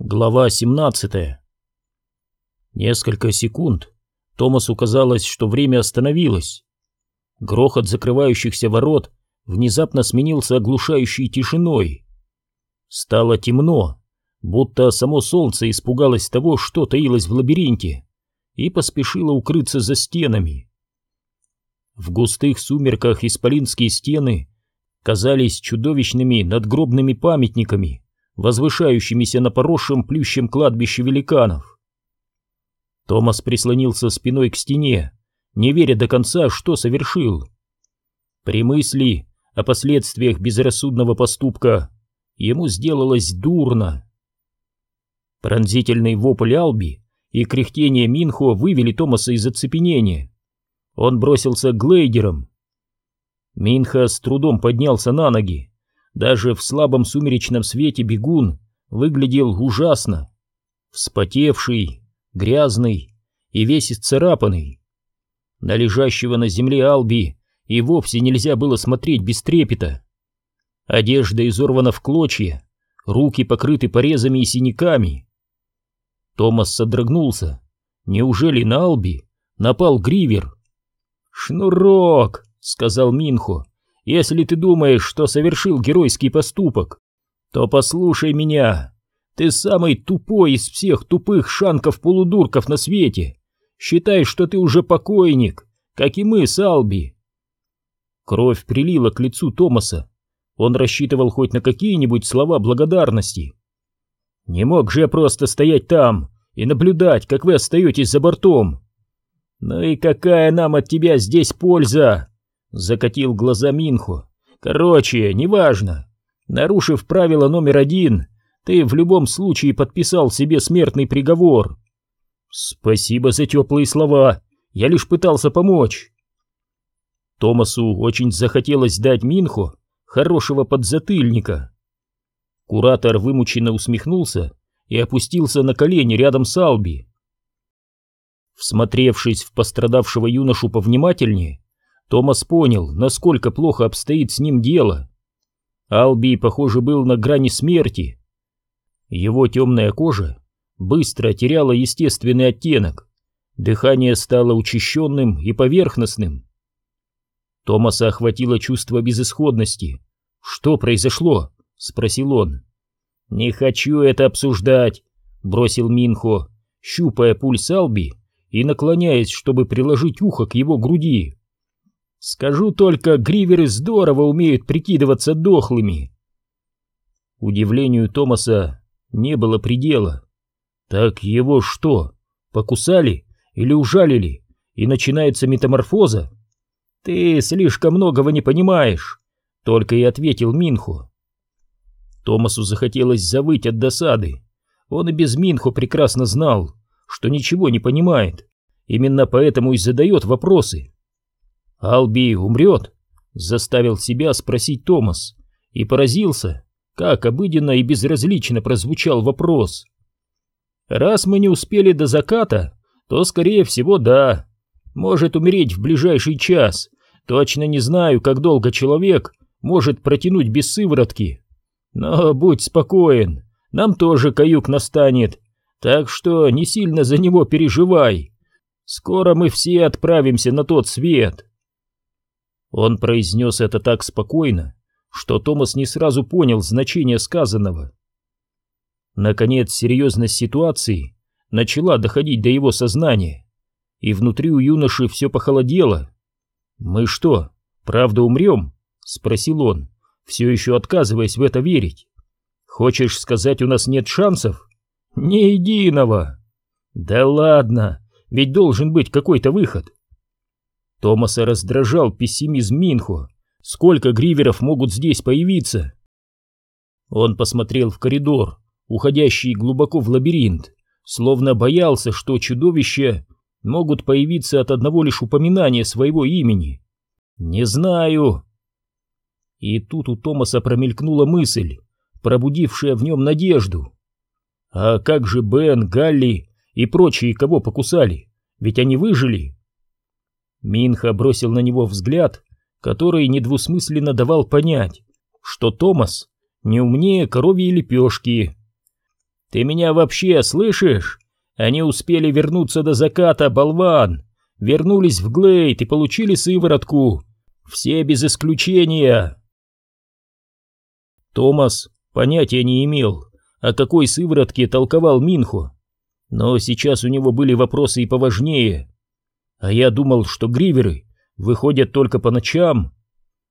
Глава 17 Несколько секунд Томасу казалось, что время остановилось. Грохот закрывающихся ворот внезапно сменился оглушающей тишиной. Стало темно, будто само солнце испугалось того, что таилось в лабиринте, и поспешило укрыться за стенами. В густых сумерках исполинские стены казались чудовищными надгробными памятниками, возвышающимися на поросшем плющем кладбище великанов. Томас прислонился спиной к стене, не веря до конца, что совершил. При мысли о последствиях безрассудного поступка ему сделалось дурно. Пронзительный вопль Алби и кряхтение Минхо вывели Томаса из оцепенения. Он бросился к глейдерам. Минха с трудом поднялся на ноги. Даже в слабом сумеречном свете бегун выглядел ужасно. Вспотевший, грязный и весь исцарапанный. На лежащего на земле Алби и вовсе нельзя было смотреть без трепета. Одежда изорвана в клочья, руки покрыты порезами и синяками. Томас содрогнулся. Неужели на Алби напал Гривер? «Шнурок!» — сказал Минхо. Если ты думаешь, что совершил геройский поступок, то послушай меня. Ты самый тупой из всех тупых шанков-полудурков на свете. Считай, что ты уже покойник, как и мы с Алби. Кровь прилила к лицу Томаса. Он рассчитывал хоть на какие-нибудь слова благодарности. Не мог же я просто стоять там и наблюдать, как вы остаетесь за бортом. Ну и какая нам от тебя здесь польза? Закатил глаза Минху. Короче, неважно. Нарушив правило номер один, ты в любом случае подписал себе смертный приговор. Спасибо за теплые слова. Я лишь пытался помочь. Томасу очень захотелось дать Минху хорошего подзатыльника. Куратор вымученно усмехнулся и опустился на колени рядом с Алби. Всмотревшись в пострадавшего юношу повнимательнее, Томас понял, насколько плохо обстоит с ним дело. Алби, похоже, был на грани смерти. Его темная кожа быстро теряла естественный оттенок, дыхание стало учащенным и поверхностным. Томаса охватило чувство безысходности. «Что произошло?» — спросил он. «Не хочу это обсуждать», — бросил Минхо, щупая пульс Алби и наклоняясь, чтобы приложить ухо к его груди. Скажу только, гриверы здорово умеют прикидываться дохлыми. Удивлению Томаса не было предела. Так его что, покусали или ужалили, и начинается метаморфоза? Ты слишком многого не понимаешь, только и ответил Минху. Томасу захотелось завыть от досады. Он и без Минху прекрасно знал, что ничего не понимает. Именно поэтому и задает вопросы. «Алби умрет?» — заставил себя спросить Томас и поразился, как обыденно и безразлично прозвучал вопрос. «Раз мы не успели до заката, то, скорее всего, да. Может умереть в ближайший час. Точно не знаю, как долго человек может протянуть без сыворотки. Но будь спокоен, нам тоже каюк настанет, так что не сильно за него переживай. Скоро мы все отправимся на тот свет». Он произнес это так спокойно, что Томас не сразу понял значение сказанного. Наконец, серьезность ситуации начала доходить до его сознания, и внутри у юноши все похолодело. «Мы что, правда умрем?» — спросил он, все еще отказываясь в это верить. «Хочешь сказать, у нас нет шансов?» «Ни единого!» «Да ладно, ведь должен быть какой-то выход. Томаса раздражал пессимизм Минхо. Сколько гриверов могут здесь появиться? Он посмотрел в коридор, уходящий глубоко в лабиринт, словно боялся, что чудовища могут появиться от одного лишь упоминания своего имени. «Не знаю». И тут у Томаса промелькнула мысль, пробудившая в нем надежду. «А как же Бен, Галли и прочие, кого покусали? Ведь они выжили?» Минха бросил на него взгляд, который недвусмысленно давал понять, что Томас не умнее коровьей лепешки. Ты меня вообще слышишь? Они успели вернуться до заката, болван! Вернулись в Глейд и получили сыворотку. Все без исключения!» Томас понятия не имел, о какой сыворотке толковал Минхо. Но сейчас у него были вопросы и поважнее. А я думал, что гриверы выходят только по ночам.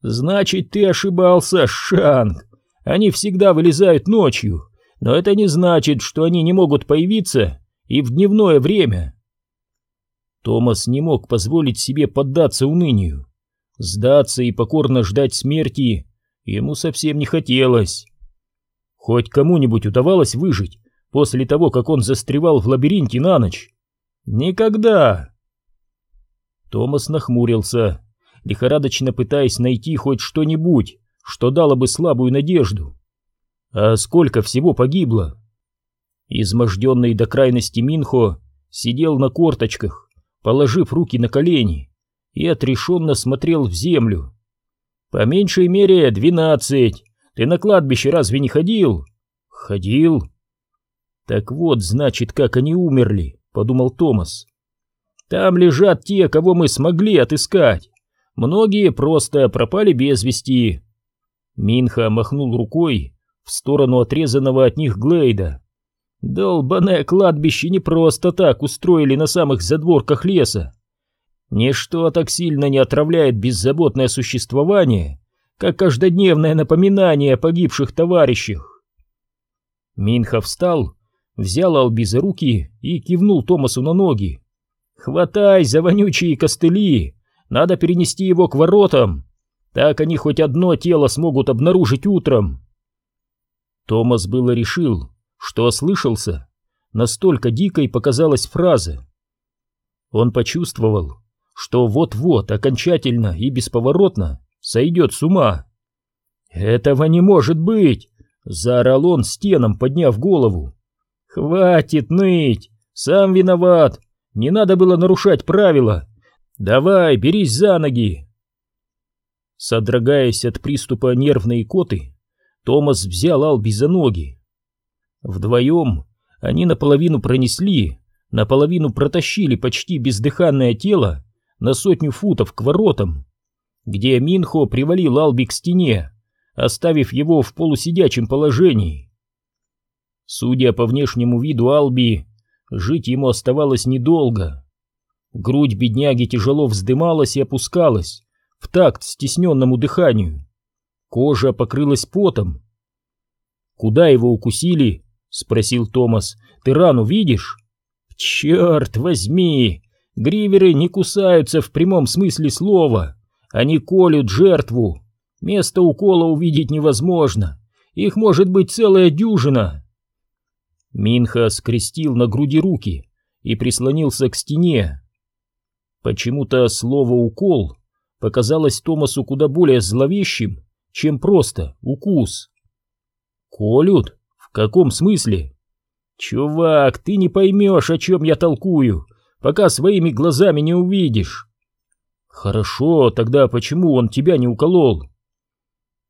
Значит, ты ошибался, Шанг. Они всегда вылезают ночью, но это не значит, что они не могут появиться и в дневное время. Томас не мог позволить себе поддаться унынию. Сдаться и покорно ждать смерти ему совсем не хотелось. Хоть кому-нибудь удавалось выжить после того, как он застревал в лабиринте на ночь? Никогда! Томас нахмурился, лихорадочно пытаясь найти хоть что-нибудь, что дало бы слабую надежду. А сколько всего погибло? Изможденный до крайности Минхо сидел на корточках, положив руки на колени, и отрешенно смотрел в землю. «По меньшей мере двенадцать. Ты на кладбище разве не ходил?» «Ходил». «Так вот, значит, как они умерли», — подумал Томас. Там лежат те, кого мы смогли отыскать. Многие просто пропали без вести. Минха махнул рукой в сторону отрезанного от них Глейда. Долбаное кладбище не просто так устроили на самых задворках леса. Ничто так сильно не отравляет беззаботное существование, как каждодневное напоминание о погибших товарищах. Минха встал, взял Алби за руки и кивнул Томасу на ноги. «Хватай за вонючие костыли! Надо перенести его к воротам! Так они хоть одно тело смогут обнаружить утром!» Томас было решил, что ослышался. Настолько дикой показалась фраза. Он почувствовал, что вот-вот окончательно и бесповоротно сойдет с ума. «Этого не может быть!» — заорал он стеном, подняв голову. «Хватит ныть! Сам виноват! Не надо было нарушать правила. Давай, берись за ноги. Содрогаясь от приступа нервной коты, Томас взял Алби за ноги. Вдвоем они наполовину пронесли, наполовину протащили почти бездыханное тело на сотню футов к воротам, где Минхо привалил Алби к стене, оставив его в полусидячем положении. Судя по внешнему виду Алби, Жить ему оставалось недолго. Грудь бедняги тяжело вздымалась и опускалась, в такт стесненному дыханию. Кожа покрылась потом. «Куда его укусили?» — спросил Томас. «Ты рану видишь?» «Черт возьми! Гриверы не кусаются в прямом смысле слова. Они колют жертву. Место укола увидеть невозможно. Их может быть целая дюжина». Минха скрестил на груди руки и прислонился к стене. Почему-то слово «укол» показалось Томасу куда более зловещим, чем просто укус. «Колют? В каком смысле?» «Чувак, ты не поймешь, о чем я толкую, пока своими глазами не увидишь». «Хорошо, тогда почему он тебя не уколол?»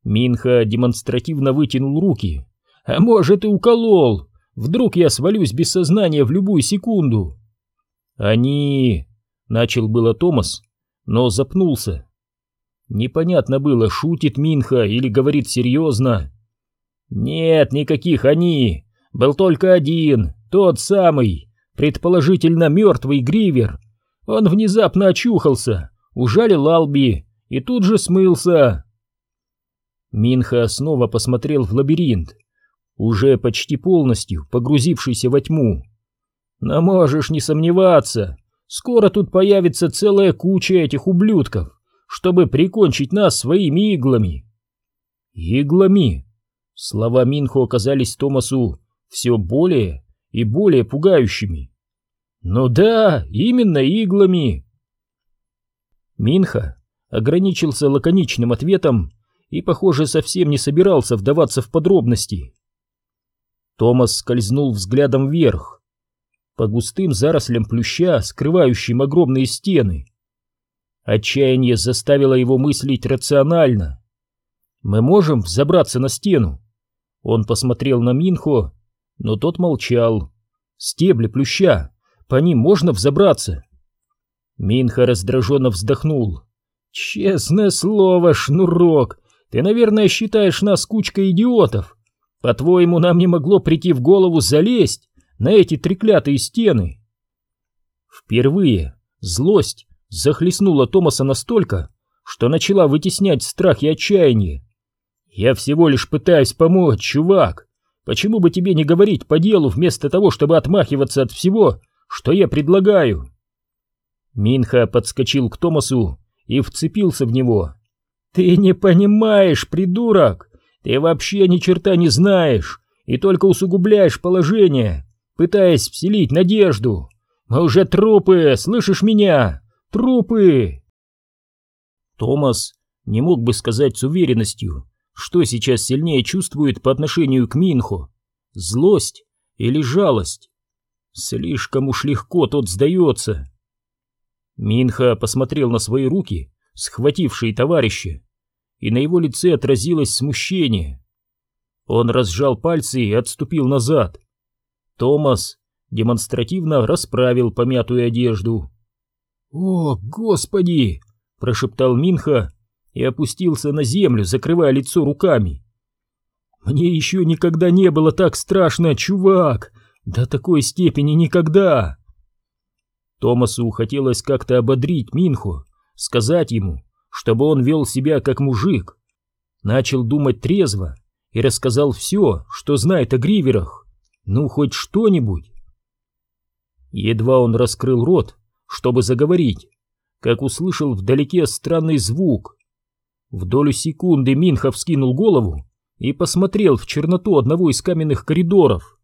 Минха демонстративно вытянул руки. «А может и уколол, Вдруг я свалюсь без сознания в любую секунду. Они... Начал было Томас, но запнулся. Непонятно было, шутит Минха или говорит серьезно. Нет, никаких они. Был только один, тот самый, предположительно мертвый Гривер. Он внезапно очухался, ужалил Алби и тут же смылся. Минха снова посмотрел в лабиринт уже почти полностью погрузившийся во тьму. Но можешь не сомневаться, скоро тут появится целая куча этих ублюдков, чтобы прикончить нас своими иглами. Иглами? Слова Минхо оказались Томасу все более и более пугающими. Ну да, именно иглами. Минха ограничился лаконичным ответом и, похоже, совсем не собирался вдаваться в подробности. Томас скользнул взглядом вверх, по густым зарослям плюща, скрывающим огромные стены. Отчаяние заставило его мыслить рационально. «Мы можем взобраться на стену?» Он посмотрел на Минхо, но тот молчал. Стебли плюща, по ним можно взобраться. Минха раздраженно вздохнул. «Честное слово, шнурок, ты, наверное, считаешь нас кучкой идиотов. По-твоему, нам не могло прийти в голову залезть на эти треклятые стены?» Впервые злость захлестнула Томаса настолько, что начала вытеснять страх и отчаяние. «Я всего лишь пытаюсь помочь, чувак. Почему бы тебе не говорить по делу вместо того, чтобы отмахиваться от всего, что я предлагаю?» Минха подскочил к Томасу и вцепился в него. «Ты не понимаешь, придурок! Ты вообще ни черта не знаешь и только усугубляешь положение, пытаясь вселить надежду. Мы уже трупы, слышишь меня? Трупы!» Томас не мог бы сказать с уверенностью, что сейчас сильнее чувствует по отношению к Минху — злость или жалость. Слишком уж легко тот сдается. Минха посмотрел на свои руки, схватившие товарища, и на его лице отразилось смущение. Он разжал пальцы и отступил назад. Томас демонстративно расправил помятую одежду. «О, Господи!» — прошептал Минха и опустился на землю, закрывая лицо руками. «Мне еще никогда не было так страшно, чувак! До такой степени никогда!» Томасу хотелось как-то ободрить Минху, сказать ему, чтобы он вел себя как мужик. Начал думать трезво и рассказал все, что знает о гриверах. Ну, хоть что-нибудь. Едва он раскрыл рот, чтобы заговорить, как услышал вдалеке странный звук. В долю секунды Минха вскинул голову и посмотрел в черноту одного из каменных коридоров.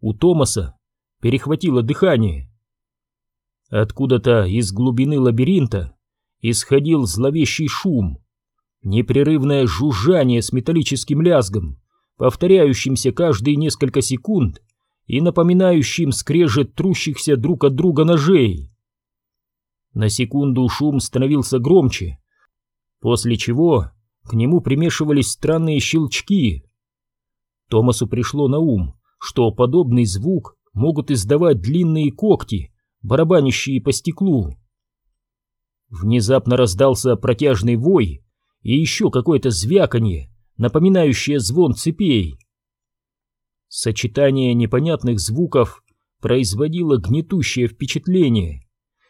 У Томаса перехватило дыхание. Откуда-то из глубины лабиринта исходил зловещий шум, непрерывное жужжание с металлическим лязгом, повторяющимся каждые несколько секунд и напоминающим скрежет трущихся друг от друга ножей. На секунду шум становился громче, после чего к нему примешивались странные щелчки. Томасу пришло на ум, что подобный звук могут издавать длинные когти, барабанящие по стеклу. Внезапно раздался протяжный вой и еще какое-то звяканье, напоминающее звон цепей. Сочетание непонятных звуков производило гнетущее впечатление,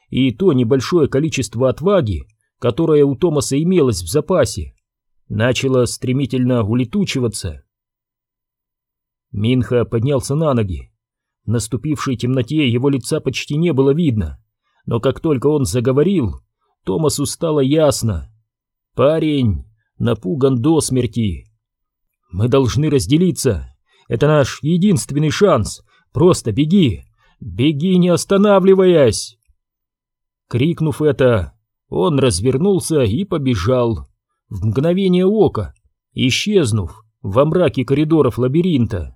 и то небольшое количество отваги, которое у Томаса имелось в запасе, начало стремительно улетучиваться. Минха поднялся на ноги наступившей темноте его лица почти не было видно, но как только он заговорил, Томасу стало ясно. Парень напуган до смерти. Мы должны разделиться. Это наш единственный шанс. Просто беги. Беги, не останавливаясь. Крикнув это, он развернулся и побежал. В мгновение ока, исчезнув во мраке коридоров лабиринта.